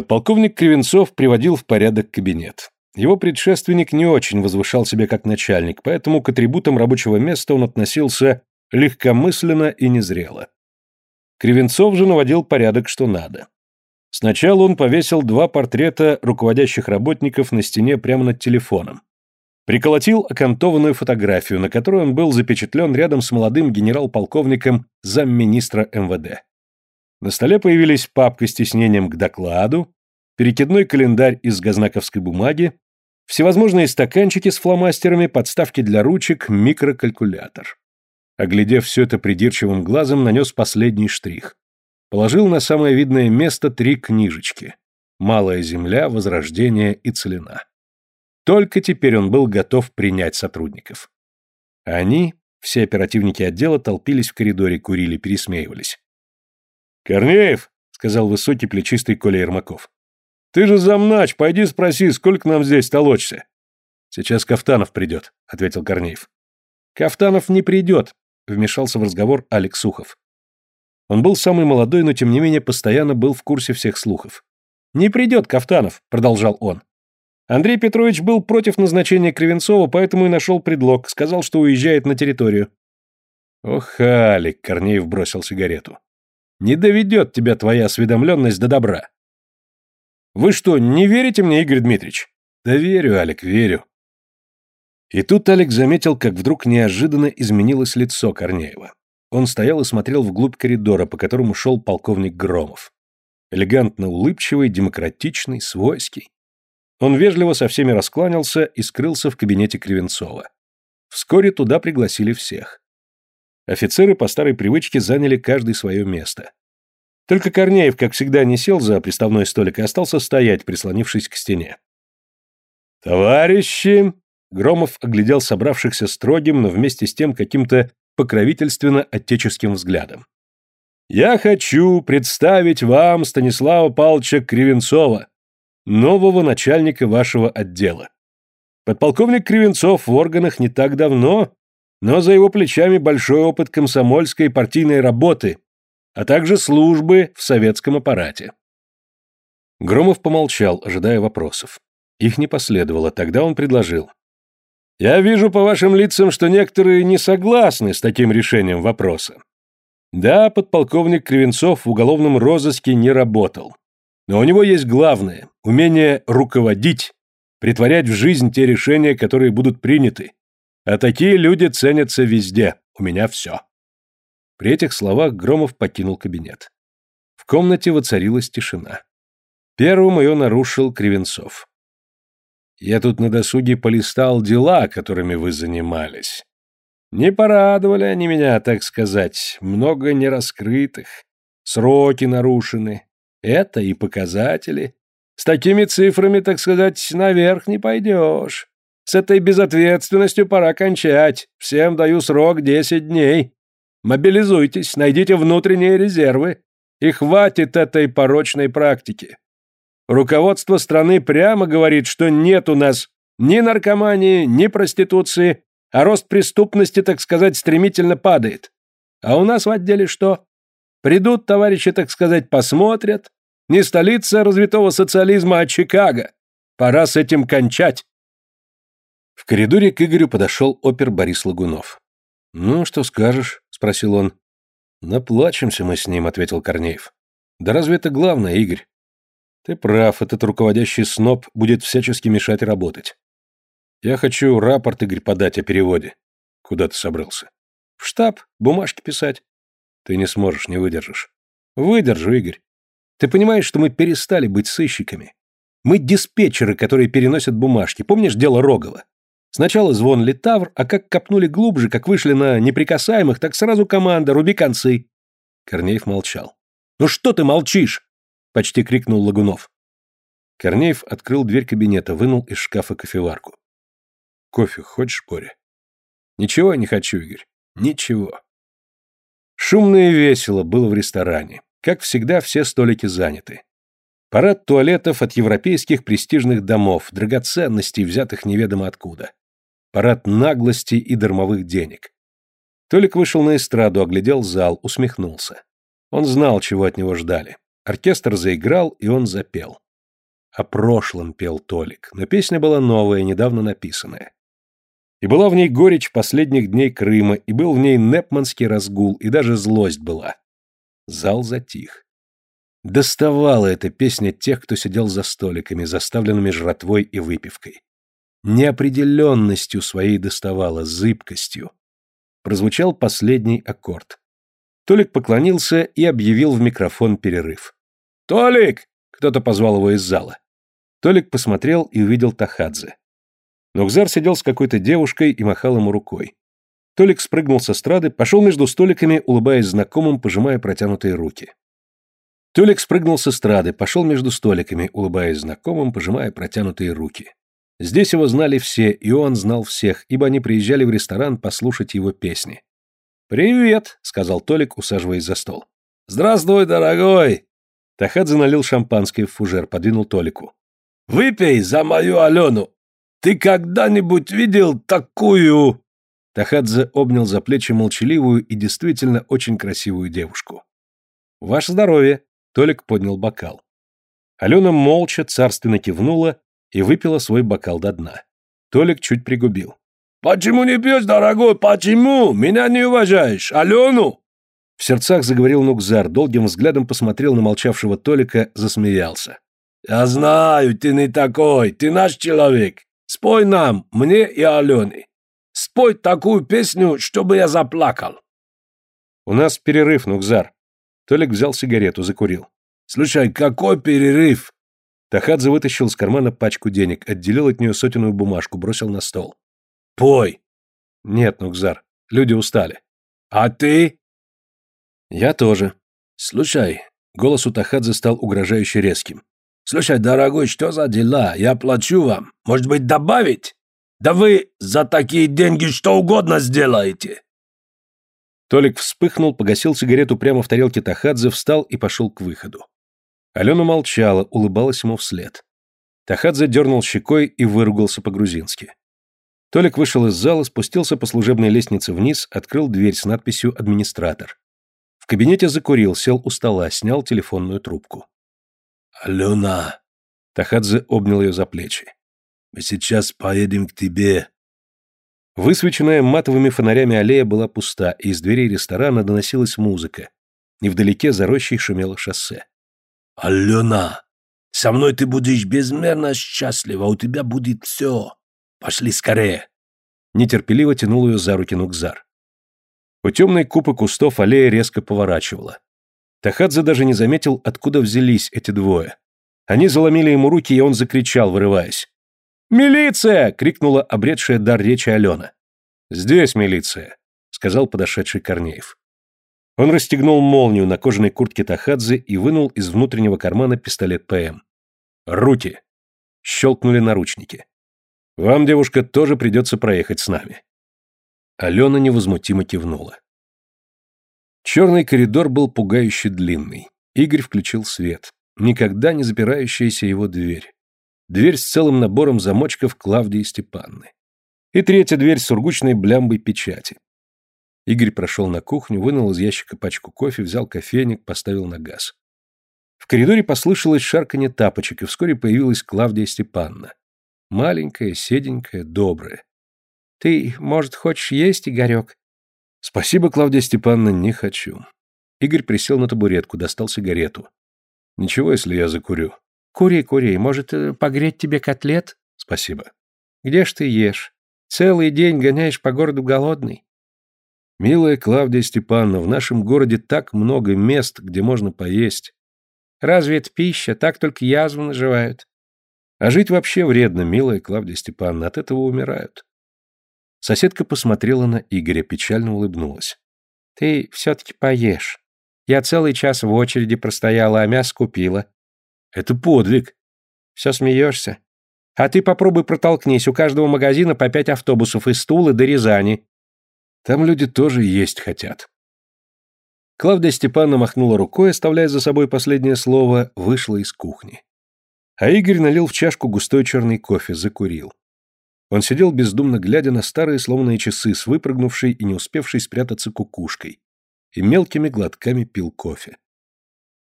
Подполковник Кривенцов приводил в порядок кабинет. Его предшественник не очень возвышал себя как начальник, поэтому к атрибутам рабочего места он относился легкомысленно и незрело. Кривенцов же наводил порядок, что надо. Сначала он повесил два портрета руководящих работников на стене прямо над телефоном. Приколотил окантованную фотографию, на которой он был запечатлен рядом с молодым генерал-полковником замминистра МВД. На столе появились папка с тиснением к докладу, перекидной календарь из газнаковской бумаги, всевозможные стаканчики с фломастерами, подставки для ручек, микрокалькулятор. Оглядев все это придирчивым глазом, нанес последний штрих. Положил на самое видное место три книжечки. «Малая земля», «Возрождение» и «Целина». Только теперь он был готов принять сотрудников. Они, все оперативники отдела, толпились в коридоре, курили, пересмеивались. «Корнеев», — сказал высокий плечистый Коля Ермаков, — «ты же замнач, пойди спроси, сколько нам здесь толочься». «Сейчас Кафтанов придет», — ответил Корнеев. «Кафтанов не придет», — вмешался в разговор Алекс Сухов. Он был самый молодой, но тем не менее постоянно был в курсе всех слухов. «Не придет Кафтанов», — продолжал он. Андрей Петрович был против назначения Кривенцова, поэтому и нашел предлог, сказал, что уезжает на территорию. «Ох, Алик», — Корнеев бросил сигарету. Не доведет тебя твоя осведомленность до добра. Вы что, не верите мне, Игорь Дмитриевич? Да верю, Алик, верю. И тут Алик заметил, как вдруг неожиданно изменилось лицо Корнеева. Он стоял и смотрел вглубь коридора, по которому шел полковник Громов. Элегантно улыбчивый, демократичный, свойский. Он вежливо со всеми раскланялся и скрылся в кабинете Кривенцова. Вскоре туда пригласили всех. Офицеры по старой привычке заняли каждый свое место. Только Корнеев, как всегда, не сел за приставной столик и остался стоять, прислонившись к стене. «Товарищи!» Громов оглядел собравшихся строгим, но вместе с тем каким-то покровительственно-отеческим взглядом. «Я хочу представить вам Станислава Павловича Кривенцова, нового начальника вашего отдела. Подполковник Кривенцов в органах не так давно, но за его плечами большой опыт комсомольской и партийной работы, а также службы в советском аппарате. Громов помолчал, ожидая вопросов. Их не последовало, тогда он предложил. «Я вижу по вашим лицам, что некоторые не согласны с таким решением вопроса. Да, подполковник Кривенцов в уголовном розыске не работал. Но у него есть главное – умение руководить, притворять в жизнь те решения, которые будут приняты, а такие люди ценятся везде. У меня все. При этих словах Громов покинул кабинет. В комнате воцарилась тишина. Первым ее нарушил Кривенцов. «Я тут на досуге полистал дела, которыми вы занимались. Не порадовали они меня, так сказать. Много нераскрытых. Сроки нарушены. Это и показатели. С такими цифрами, так сказать, наверх не пойдешь. С этой безответственностью пора кончать. Всем даю срок десять дней. Мобилизуйтесь, найдите внутренние резервы. И хватит этой порочной практики. Руководство страны прямо говорит, что нет у нас ни наркомании, ни проституции, а рост преступности, так сказать, стремительно падает. А у нас в отделе что? Придут товарищи, так сказать, посмотрят. Не столица развитого социализма, а Чикаго. Пора с этим кончать. В коридоре к Игорю подошел опер Борис Лагунов. «Ну, что скажешь?» – спросил он. «Наплачемся мы с ним», – ответил Корнеев. «Да разве это главное, Игорь?» «Ты прав, этот руководящий сноб будет всячески мешать работать. Я хочу рапорт, Игорь, подать о переводе». «Куда ты собрался?» «В штаб, бумажки писать». «Ты не сможешь, не выдержишь». «Выдержу, Игорь. Ты понимаешь, что мы перестали быть сыщиками? Мы диспетчеры, которые переносят бумажки. Помнишь дело Рогова? Сначала звон Литавр, а как копнули глубже, как вышли на неприкасаемых, так сразу команда, руби концы. Корнеев молчал. «Ну что ты молчишь?» — почти крикнул Лагунов. Корнеев открыл дверь кабинета, вынул из шкафа кофеварку. «Кофе хочешь, Боря?» «Ничего я не хочу, Игорь. Ничего». Шумно и весело было в ресторане. Как всегда, все столики заняты. Парад туалетов от европейских престижных домов, драгоценностей, взятых неведомо откуда парад наглости и дармовых денег. Толик вышел на эстраду, оглядел зал, усмехнулся. Он знал, чего от него ждали. Оркестр заиграл, и он запел. О прошлом пел Толик, но песня была новая, недавно написанная. И была в ней горечь последних дней Крыма, и был в ней непманский разгул, и даже злость была. Зал затих. Доставала эта песня тех, кто сидел за столиками, заставленными жратвой и выпивкой. Неопределенностью своей доставала, зыбкостью. Прозвучал последний аккорд. Толик поклонился и объявил в микрофон перерыв. «Толик!» — кто-то позвал его из зала. Толик посмотрел и увидел Тахадзе. Нокзар сидел с какой-то девушкой и махал ему рукой. Толик спрыгнул с эстрады, пошел между столиками, улыбаясь знакомым, пожимая протянутые руки. Толик спрыгнул с эстрады, пошел между столиками, улыбаясь знакомым, пожимая протянутые руки. Здесь его знали все, и он знал всех, ибо они приезжали в ресторан послушать его песни. «Привет», — сказал Толик, усаживаясь за стол. «Здравствуй, дорогой!» Тахадзе налил шампанское в фужер, подвинул Толику. «Выпей за мою Алену! Ты когда-нибудь видел такую...» Тахадзе обнял за плечи молчаливую и действительно очень красивую девушку. «Ваше здоровье!» Толик поднял бокал. Алена молча, царственно кивнула и выпила свой бокал до дна. Толик чуть пригубил. «Почему не пьешь, дорогой, почему? Меня не уважаешь, Алену?» В сердцах заговорил Нукзар, долгим взглядом посмотрел на молчавшего Толика, засмеялся. «Я знаю, ты не такой, ты наш человек. Спой нам, мне и Алене. Спой такую песню, чтобы я заплакал». «У нас перерыв, Нукзар», Толик взял сигарету, закурил. «Слушай, какой перерыв?» Тахадзе вытащил из кармана пачку денег, отделил от нее сотенную бумажку, бросил на стол. «Пой!» «Нет, Нукзар, люди устали». «А ты?» «Я тоже». «Слушай», — голос у Тахадзе стал угрожающе резким. «Слушай, дорогой, что за дела? Я плачу вам. Может быть, добавить? Да вы за такие деньги что угодно сделаете. Толик вспыхнул, погасил сигарету прямо в тарелке Тахадзе, встал и пошел к выходу. Алена молчала, улыбалась ему вслед. Тахадзе дернул щекой и выругался по-грузински. Толик вышел из зала, спустился по служебной лестнице вниз, открыл дверь с надписью «Администратор». В кабинете закурил, сел у стола, снял телефонную трубку. «Алена!» Тахадзе обнял ее за плечи. «Мы сейчас поедем к тебе. Высвеченная матовыми фонарями аллея была пуста, и из дверей ресторана доносилась музыка. Невдалеке за рощей шумело шоссе. «Алена, со мной ты будешь безмерно счастлива, у тебя будет все. Пошли скорее!» Нетерпеливо тянул ее за руки Нукзар. У темной купы кустов аллея резко поворачивала. Тахадзе даже не заметил, откуда взялись эти двое. Они заломили ему руки, и он закричал, вырываясь. «Милиция!» — крикнула обретшая дар речи Алена. «Здесь милиция», — сказал подошедший Корнеев. Он расстегнул молнию на кожаной куртке Тахадзе и вынул из внутреннего кармана пистолет ПМ. «Руки!» — щелкнули наручники. «Вам, девушка, тоже придется проехать с нами». Алена невозмутимо кивнула. Черный коридор был пугающе длинный. Игорь включил свет. Никогда не запирающаяся его дверь дверь с целым набором замочков Клавдии Степанны. И третья дверь с сургучной блямбой печати. Игорь прошел на кухню, вынул из ящика пачку кофе, взял кофейник, поставил на газ. В коридоре послышалось шарканье тапочек, и вскоре появилась Клавдия Степанна. Маленькая, седенькая, добрая. «Ты, может, хочешь есть, Игорек?» «Спасибо, Клавдия Степановна, не хочу». Игорь присел на табуретку, достал сигарету. «Ничего, если я закурю. Кури, кури, может, э, погреть тебе котлет? Спасибо. Где ж ты ешь? Целый день гоняешь по городу голодный. Милая Клавдия Степановна, в нашем городе так много мест, где можно поесть. Разве это пища? Так только язву наживают. А жить вообще вредно, милая Клавдия Степановна, от этого умирают. Соседка посмотрела на Игоря, печально улыбнулась. Ты все-таки поешь. Я целый час в очереди простояла, а мясо купила. Это подвиг. Все смеешься? А ты попробуй протолкнись, у каждого магазина по пять автобусов из Тулы до Рязани. Там люди тоже есть хотят. Клавдия Степановна махнула рукой, оставляя за собой последнее слово, вышла из кухни. А Игорь налил в чашку густой черный кофе, закурил. Он сидел бездумно глядя на старые сломанные часы с выпрыгнувшей и не успевшей спрятаться кукушкой и мелкими глотками пил кофе.